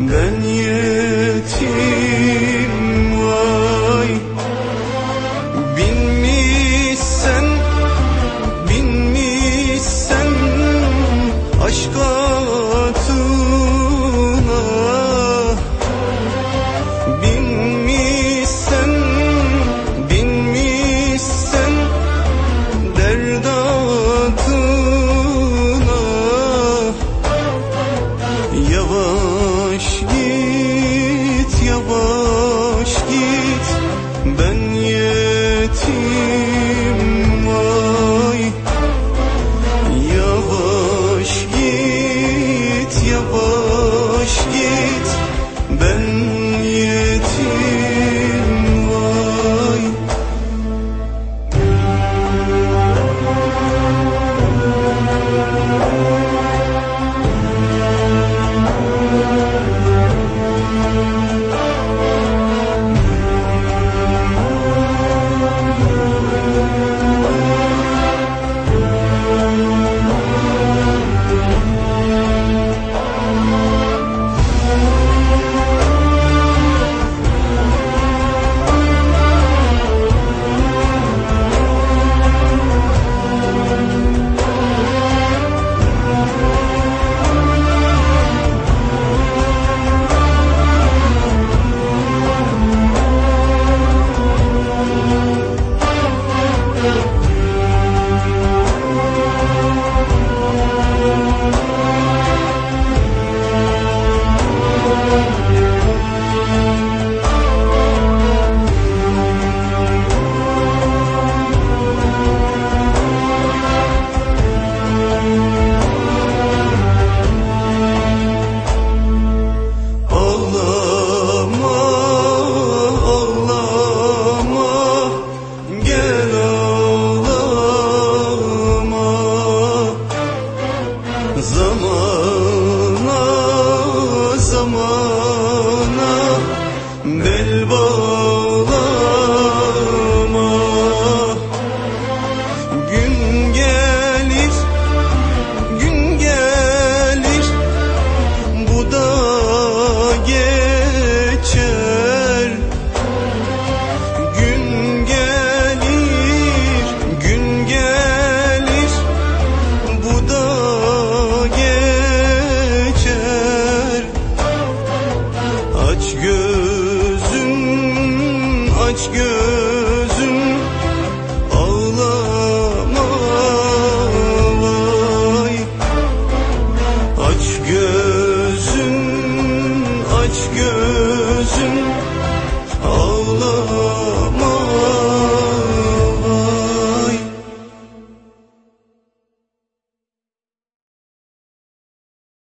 ben yetim Ben yetim vay Yavaş git yavaş git. Ben zaman gözüm aç gözüm